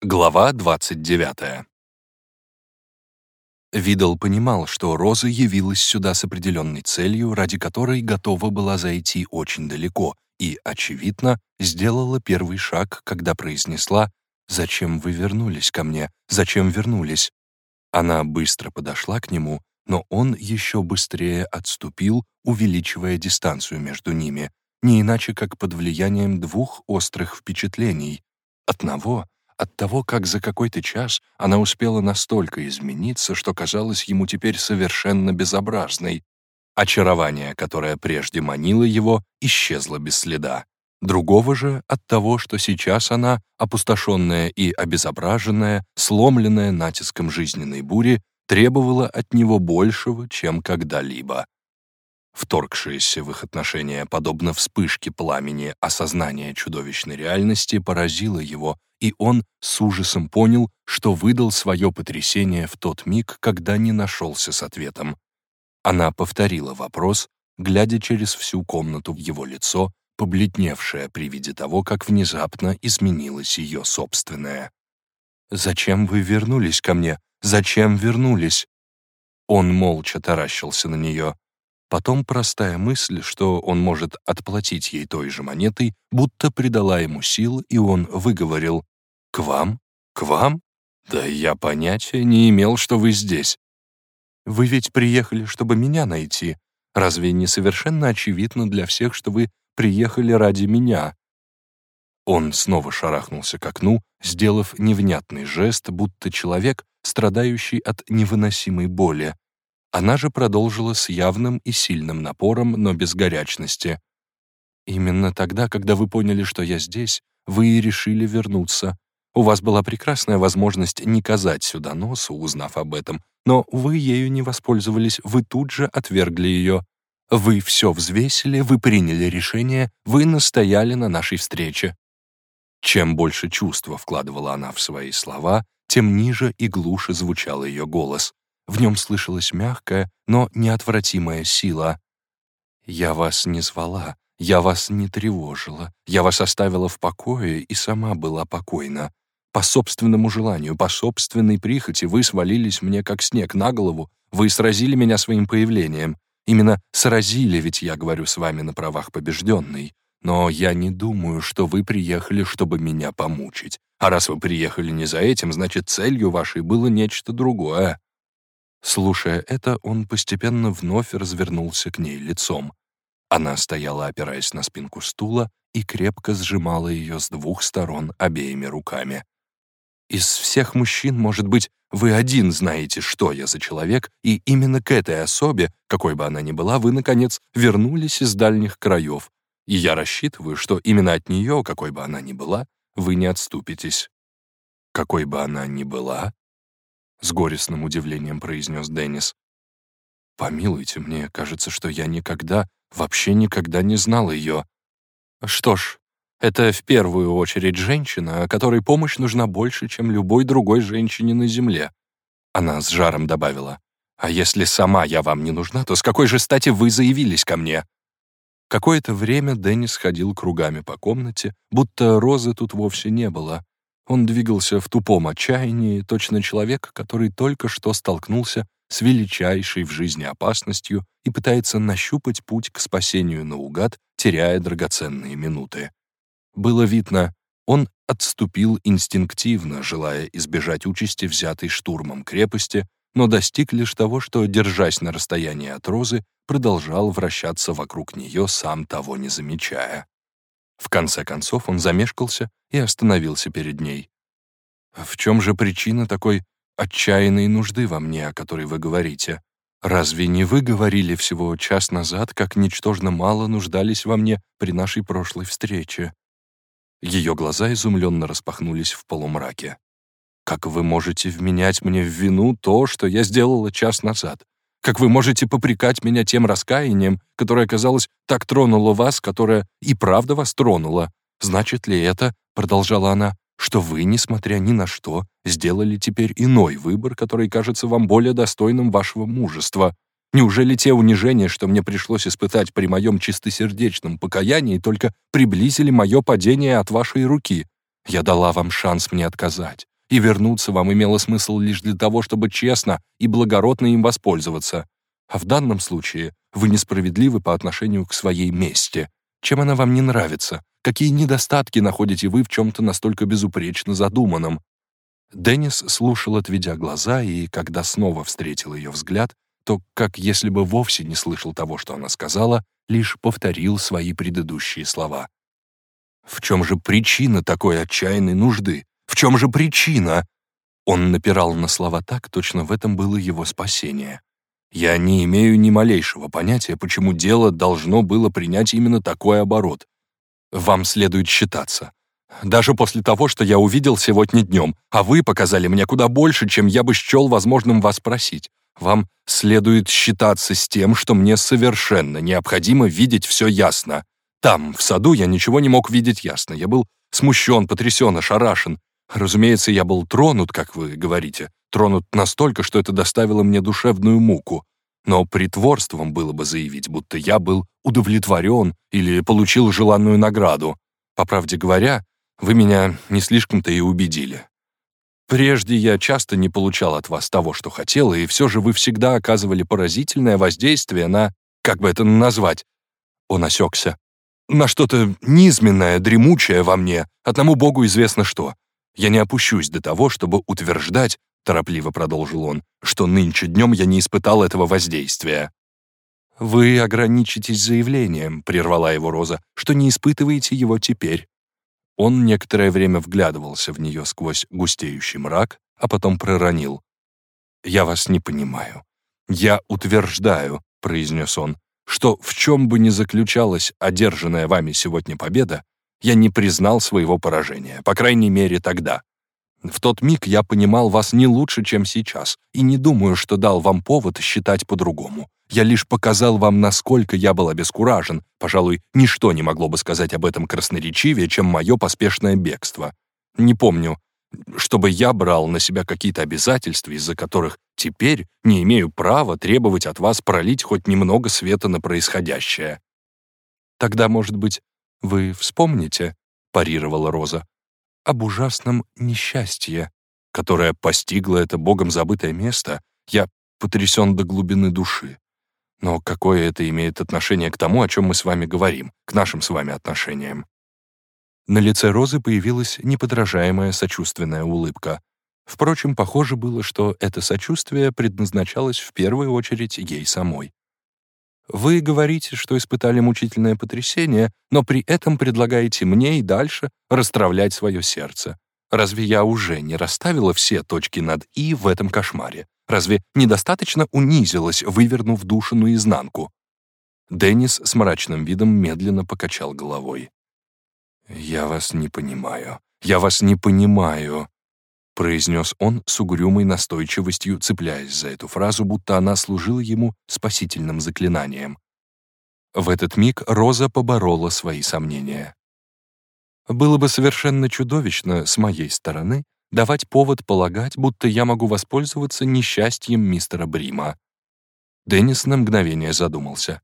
Глава 29. Видал понимал, что Роза явилась сюда с определенной целью, ради которой готова была зайти очень далеко, и, очевидно, сделала первый шаг, когда произнесла «Зачем вы вернулись ко мне? Зачем вернулись?» Она быстро подошла к нему, но он еще быстрее отступил, увеличивая дистанцию между ними, не иначе как под влиянием двух острых впечатлений. Одного — от того, как за какой-то час она успела настолько измениться, что казалось ему теперь совершенно безобразной. Очарование, которое прежде манило его, исчезло без следа. Другого же от того, что сейчас она, опустошенная и обезображенная, сломленная натиском жизненной бури, требовала от него большего, чем когда-либо. Вторгшееся в их отношения, подобно вспышке пламени, осознание чудовищной реальности поразило его, и он с ужасом понял, что выдал свое потрясение в тот миг, когда не нашелся с ответом. Она повторила вопрос, глядя через всю комнату в его лицо, побледневшее при виде того, как внезапно изменилось ее собственное. «Зачем вы вернулись ко мне? Зачем вернулись?» Он молча таращился на нее. Потом простая мысль, что он может отплатить ей той же монетой, будто придала ему сил, и он выговорил «К вам? К вам? Да я понятия не имел, что вы здесь. Вы ведь приехали, чтобы меня найти. Разве не совершенно очевидно для всех, что вы приехали ради меня?» Он снова шарахнулся к окну, сделав невнятный жест, будто человек, страдающий от невыносимой боли. Она же продолжила с явным и сильным напором, но без горячности. «Именно тогда, когда вы поняли, что я здесь, вы и решили вернуться. У вас была прекрасная возможность не казать сюда носу, узнав об этом, но вы ею не воспользовались, вы тут же отвергли ее. Вы все взвесили, вы приняли решение, вы настояли на нашей встрече». Чем больше чувства вкладывала она в свои слова, тем ниже и глуше звучал ее голос. В нем слышалась мягкая, но неотвратимая сила. «Я вас не звала, я вас не тревожила, я вас оставила в покое и сама была покойна. По собственному желанию, по собственной прихоти вы свалились мне как снег на голову, вы сразили меня своим появлением. Именно сразили, ведь я говорю с вами на правах побежденной. Но я не думаю, что вы приехали, чтобы меня помучить. А раз вы приехали не за этим, значит, целью вашей было нечто другое. Слушая это, он постепенно вновь развернулся к ней лицом. Она стояла, опираясь на спинку стула, и крепко сжимала ее с двух сторон обеими руками. «Из всех мужчин, может быть, вы один знаете, что я за человек, и именно к этой особе, какой бы она ни была, вы, наконец, вернулись из дальних краев, и я рассчитываю, что именно от нее, какой бы она ни была, вы не отступитесь». «Какой бы она ни была?» — с горестным удивлением произнес Деннис. «Помилуйте, мне кажется, что я никогда, вообще никогда не знал ее. Что ж, это в первую очередь женщина, которой помощь нужна больше, чем любой другой женщине на Земле». Она с жаром добавила. «А если сама я вам не нужна, то с какой же стати вы заявились ко мне?» Какое-то время Деннис ходил кругами по комнате, будто розы тут вовсе не было, он двигался в тупом отчаянии, точно человек, который только что столкнулся с величайшей в жизни опасностью и пытается нащупать путь к спасению наугад, теряя драгоценные минуты. Было видно, он отступил инстинктивно, желая избежать участи, взятой штурмом крепости, но достиг лишь того, что, держась на расстоянии от Розы, продолжал вращаться вокруг нее, сам того не замечая. В конце концов он замешкался и остановился перед ней. «В чем же причина такой отчаянной нужды во мне, о которой вы говорите? Разве не вы говорили всего час назад, как ничтожно мало нуждались во мне при нашей прошлой встрече?» Ее глаза изумленно распахнулись в полумраке. «Как вы можете вменять мне в вину то, что я сделала час назад? Как вы можете попрекать меня тем раскаянием, которое, казалось, так тронуло вас, которое и правда вас тронуло? Значит ли это, — продолжала она, — что вы, несмотря ни на что, сделали теперь иной выбор, который кажется вам более достойным вашего мужества? Неужели те унижения, что мне пришлось испытать при моем чистосердечном покаянии, только приблизили мое падение от вашей руки? Я дала вам шанс мне отказать. и вернуться вам имело смысл лишь для того, чтобы честно и благородно им воспользоваться. А в данном случае вы несправедливы по отношению к своей мести. Чем она вам не нравится? Какие недостатки находите вы в чем-то настолько безупречно задуманном? Деннис слушал, отведя глаза, и, когда снова встретил ее взгляд, то, как если бы вовсе не слышал того, что она сказала, лишь повторил свои предыдущие слова. «В чем же причина такой отчаянной нужды? В чем же причина?» Он напирал на слова так, точно в этом было его спасение. «Я не имею ни малейшего понятия, почему дело должно было принять именно такой оборот. Вам следует считаться. Даже после того, что я увидел сегодня днем, а вы показали мне куда больше, чем я бы счел возможным вас просить. Вам следует считаться с тем, что мне совершенно необходимо видеть все ясно. Там, в саду, я ничего не мог видеть ясно. Я был смущен, потрясен, ошарашен. Разумеется, я был тронут, как вы говорите, тронут настолько, что это доставило мне душевную муку. Но притворством было бы заявить, будто я был удовлетворен или получил желанную награду. По правде говоря, вы меня не слишком-то и убедили. Прежде я часто не получал от вас того, что хотел, и все же вы всегда оказывали поразительное воздействие на, как бы это назвать, он осекся, на что-то низменное, дремучее во мне, одному Богу известно что. Я не опущусь до того, чтобы утверждать, торопливо продолжил он, что нынче днем я не испытал этого воздействия. «Вы ограничитесь заявлением», — прервала его Роза, «что не испытываете его теперь. Он некоторое время вглядывался в нее сквозь густеющий мрак, а потом проронил. «Я вас не понимаю. Я утверждаю», — произнес он, «что в чем бы ни заключалась одержанная вами сегодня победа, я не признал своего поражения, по крайней мере, тогда. В тот миг я понимал вас не лучше, чем сейчас, и не думаю, что дал вам повод считать по-другому. Я лишь показал вам, насколько я был обескуражен. Пожалуй, ничто не могло бы сказать об этом красноречивее, чем мое поспешное бегство. Не помню, чтобы я брал на себя какие-то обязательства, из-за которых теперь не имею права требовать от вас пролить хоть немного света на происходящее. Тогда, может быть, вы вспомните, — парировала Роза, — об ужасном несчастье, которое постигло это богом забытое место. Я потрясен до глубины души. Но какое это имеет отношение к тому, о чем мы с вами говорим, к нашим с вами отношениям? На лице Розы появилась неподражаемая сочувственная улыбка. Впрочем, похоже было, что это сочувствие предназначалось в первую очередь ей самой. Вы говорите, что испытали мучительное потрясение, но при этом предлагаете мне и дальше расстравлять свое сердце. Разве я уже не расставила все точки над «и» в этом кошмаре? Разве недостаточно унизилась, вывернув душу наизнанку? Деннис с мрачным видом медленно покачал головой. «Я вас не понимаю. Я вас не понимаю», — произнес он с угрюмой настойчивостью, цепляясь за эту фразу, будто она служила ему спасительным заклинанием. В этот миг Роза поборола свои сомнения. «Было бы совершенно чудовищно с моей стороны давать повод полагать, будто я могу воспользоваться несчастьем мистера Брима. Деннис на мгновение задумался.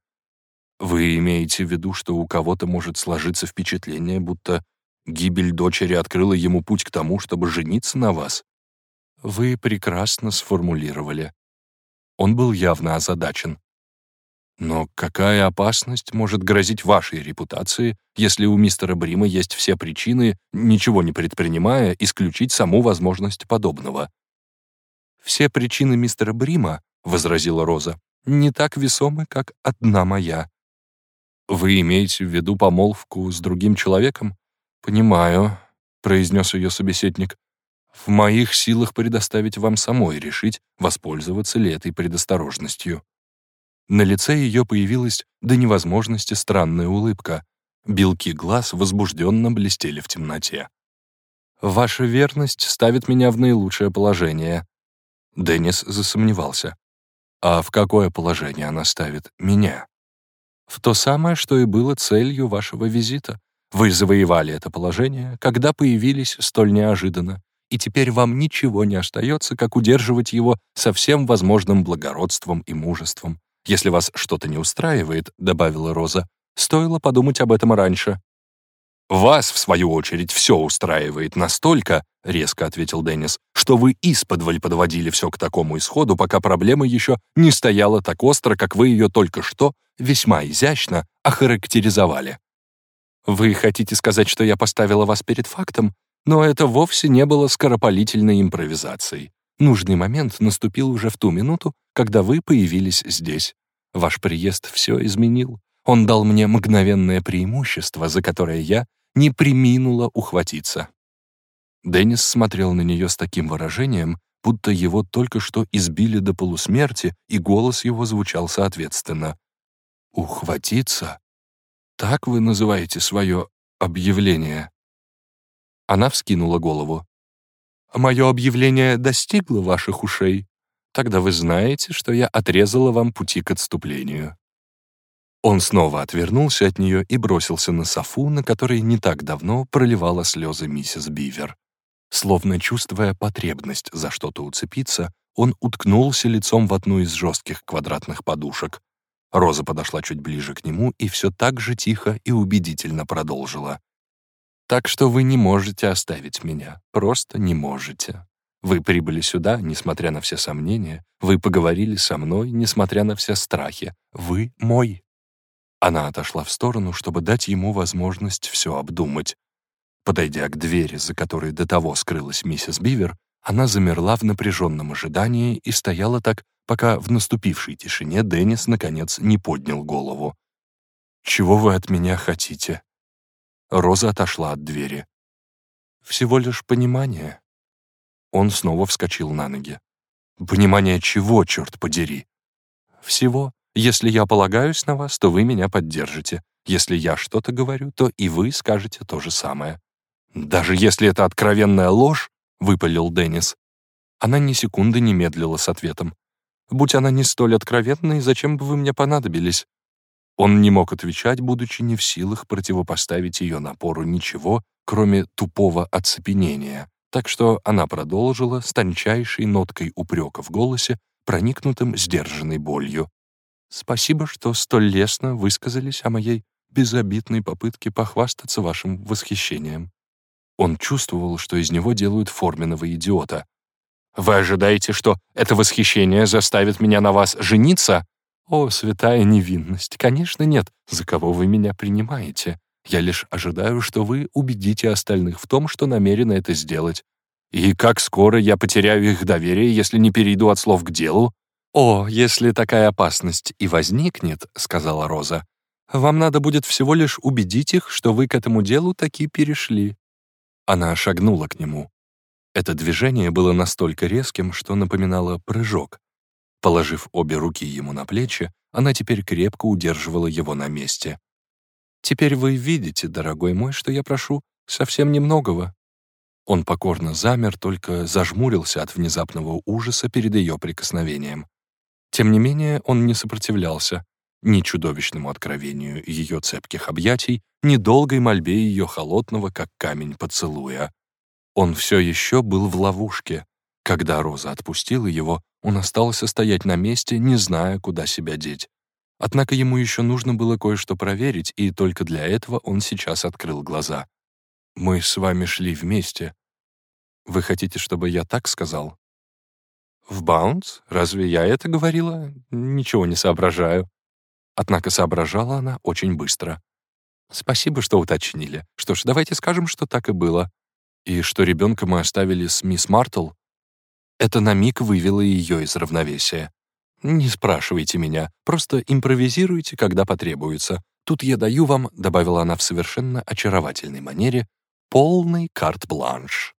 «Вы имеете в виду, что у кого-то может сложиться впечатление, будто гибель дочери открыла ему путь к тому, чтобы жениться на вас?» «Вы прекрасно сформулировали». Он был явно озадачен. Но какая опасность может грозить вашей репутации, если у мистера Брима есть все причины, ничего не предпринимая, исключить саму возможность подобного? «Все причины мистера Брима», — возразила Роза, «не так весомы, как одна моя». «Вы имеете в виду помолвку с другим человеком?» «Понимаю», — произнес ее собеседник. «В моих силах предоставить вам самой решить, воспользоваться ли этой предосторожностью». На лице ее появилась до невозможности странная улыбка. Белки глаз возбужденно блестели в темноте. «Ваша верность ставит меня в наилучшее положение». Деннис засомневался. «А в какое положение она ставит меня?» «В то самое, что и было целью вашего визита. Вы завоевали это положение, когда появились столь неожиданно, и теперь вам ничего не остается, как удерживать его со всем возможным благородством и мужеством. «Если вас что-то не устраивает», — добавила Роза, — «стоило подумать об этом раньше». Вас, в свою очередь, все устраивает настолько, — резко ответил Деннис, «что вы исподволь подводили все к такому исходу, пока проблема еще не стояла так остро, как вы ее только что весьма изящно охарактеризовали». «Вы хотите сказать, что я поставила вас перед фактом? Но это вовсе не было скоропалительной импровизацией. Нужный момент наступил уже в ту минуту, когда вы появились здесь. Ваш приезд все изменил. Он дал мне мгновенное преимущество, за которое я не приминула ухватиться. Деннис смотрел на нее с таким выражением, будто его только что избили до полусмерти, и голос его звучал соответственно. «Ухватиться? Так вы называете свое объявление?» Она вскинула голову. «Мое объявление достигло ваших ушей. Тогда вы знаете, что я отрезала вам пути к отступлению». Он снова отвернулся от нее и бросился на софу, на которой не так давно проливала слезы миссис Бивер. Словно чувствуя потребность за что-то уцепиться, он уткнулся лицом в одну из жестких квадратных подушек. Роза подошла чуть ближе к нему и все так же тихо и убедительно продолжила. «Так что вы не можете оставить меня, просто не можете. Вы прибыли сюда, несмотря на все сомнения, вы поговорили со мной, несмотря на все страхи. Вы мой. Она отошла в сторону, чтобы дать ему возможность все обдумать. Подойдя к двери, за которой до того скрылась миссис Бивер, она замерла в напряженном ожидании и стояла так, пока в наступившей тишине Деннис, наконец, не поднял голову. «Чего вы от меня хотите?» Роза отошла от двери. «Всего лишь понимание». Он снова вскочил на ноги. «Понимание чего, черт подери?» «Всего. Если я полагаюсь на вас, то вы меня поддержите. Если я что-то говорю, то и вы скажете то же самое». «Даже если это откровенная ложь», — выпалил Деннис. Она ни секунды не медлила с ответом. «Будь она не столь откровенной, зачем бы вы мне понадобились?» Он не мог отвечать, будучи не в силах противопоставить ее напору ничего, кроме тупого оцепенения. Так что она продолжила с тончайшей ноткой упрека в голосе, проникнутым сдержанной болью. Спасибо, что столь лестно высказались о моей безобидной попытке похвастаться вашим восхищением. Он чувствовал, что из него делают форменного идиота. «Вы ожидаете, что это восхищение заставит меня на вас жениться?» «О, святая невинность! Конечно, нет. За кого вы меня принимаете? Я лишь ожидаю, что вы убедите остальных в том, что намерены это сделать. И как скоро я потеряю их доверие, если не перейду от слов к делу?» «О, если такая опасность и возникнет, — сказала Роза, — вам надо будет всего лишь убедить их, что вы к этому делу таки перешли». Она шагнула к нему. Это движение было настолько резким, что напоминало прыжок. Положив обе руки ему на плечи, она теперь крепко удерживала его на месте. «Теперь вы видите, дорогой мой, что я прошу совсем немногого». Он покорно замер, только зажмурился от внезапного ужаса перед ее прикосновением. Тем не менее, он не сопротивлялся ни чудовищному откровению ее цепких объятий, ни долгой мольбе ее холодного, как камень поцелуя. Он все еще был в ловушке. Когда Роза отпустила его, он остался стоять на месте, не зная, куда себя деть. Однако ему еще нужно было кое-что проверить, и только для этого он сейчас открыл глаза. «Мы с вами шли вместе. Вы хотите, чтобы я так сказал?» «В Баунс? Разве я это говорила? Ничего не соображаю». Однако соображала она очень быстро. «Спасибо, что уточнили. Что ж, давайте скажем, что так и было. И что ребенка мы оставили с мисс Мартл?» Это на миг вывело ее из равновесия. «Не спрашивайте меня, просто импровизируйте, когда потребуется. Тут я даю вам», — добавила она в совершенно очаровательной манере, «полный карт-бланш».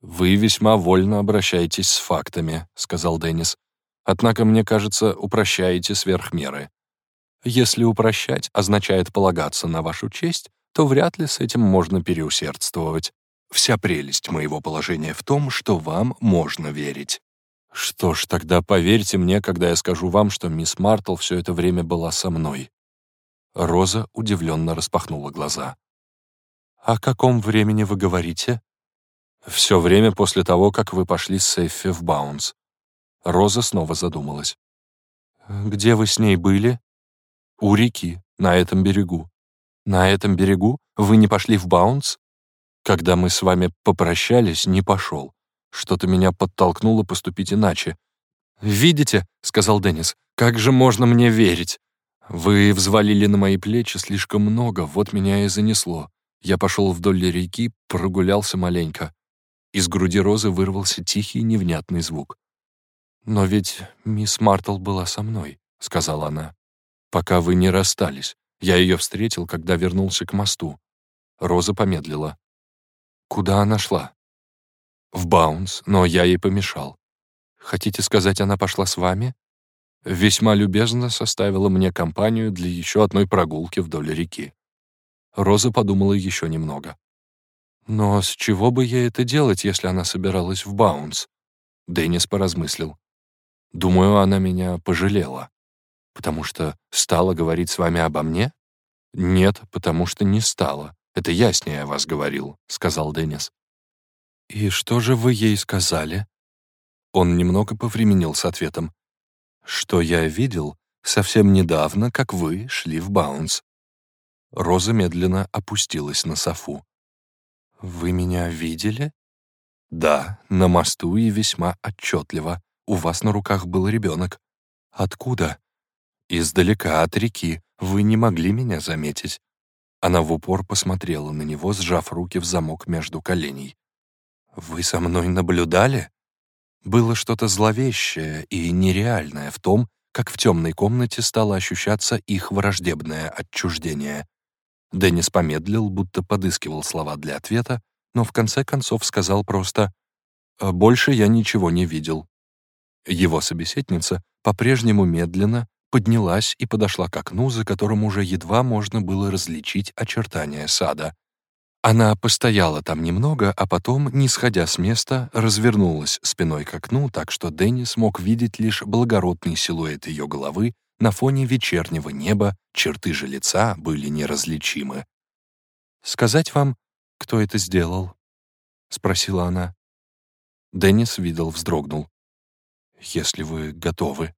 «Вы весьма вольно обращаетесь с фактами», — сказал Деннис. «Однако, мне кажется, упрощаете сверх меры. Если упрощать означает полагаться на вашу честь, то вряд ли с этим можно переусердствовать. Вся прелесть моего положения в том, что вам можно верить». «Что ж, тогда поверьте мне, когда я скажу вам, что мисс Мартл все это время была со мной». Роза удивленно распахнула глаза. «О каком времени вы говорите?» Все время после того, как вы пошли с Эффи в Баунс. Роза снова задумалась. «Где вы с ней были?» «У реки, на этом берегу». «На этом берегу? Вы не пошли в Баунс? Когда мы с вами попрощались, не пошел. Что-то меня подтолкнуло поступить иначе. «Видите», — сказал Деннис, — «как же можно мне верить? Вы взвалили на мои плечи слишком много, вот меня и занесло. Я пошел вдоль реки, прогулялся маленько. Из груди Розы вырвался тихий невнятный звук. «Но ведь мисс Мартл была со мной», — сказала она. «Пока вы не расстались. Я ее встретил, когда вернулся к мосту». Роза помедлила. «Куда она шла?» «В Баунс, но я ей помешал. Хотите сказать, она пошла с вами?» Весьма любезно составила мне компанию для еще одной прогулки вдоль реки. Роза подумала еще немного. «Но с чего бы ей это делать, если она собиралась в Баунс?» Деннис поразмыслил. «Думаю, она меня пожалела. Потому что стала говорить с вами обо мне?» «Нет, потому что не стала. Это я с ней о вас говорил», — сказал Деннис. «И что же вы ей сказали?» Он немного повременил с ответом. «Что я видел совсем недавно, как вы шли в Баунс». Роза медленно опустилась на софу. «Вы меня видели?» «Да, на мосту и весьма отчетливо. У вас на руках был ребенок. Откуда?» «Издалека от реки. Вы не могли меня заметить». Она в упор посмотрела на него, сжав руки в замок между коленей. «Вы со мной наблюдали?» Было что-то зловещее и нереальное в том, как в темной комнате стало ощущаться их враждебное отчуждение. Деннис помедлил, будто подыскивал слова для ответа, но в конце концов сказал просто «А «Больше я ничего не видел». Его собеседница по-прежнему медленно поднялась и подошла к окну, за которым уже едва можно было различить очертания сада. Она постояла там немного, а потом, не сходя с места, развернулась спиной к окну, так что Дэнни смог видеть лишь благородный силуэт ее головы на фоне вечернего неба, черты же лица были неразличимы. «Сказать вам, кто это сделал?» — спросила она. Деннис видел, вздрогнул. «Если вы готовы».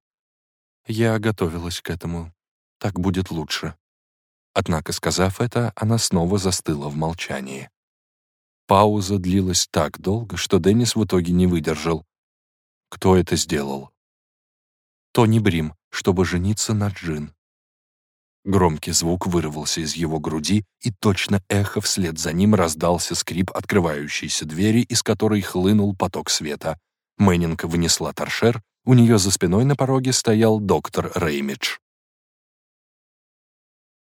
«Я готовилась к этому. Так будет лучше». Однако, сказав это, она снова застыла в молчании. Пауза длилась так долго, что Деннис в итоге не выдержал. «Кто это сделал?» «Тони Брим, чтобы жениться на Джин». Громкий звук вырвался из его груди, и точно эхо вслед за ним раздался скрип открывающейся двери, из которой хлынул поток света. Мэннинг вынесла торшер, у нее за спиной на пороге стоял доктор Реймидж.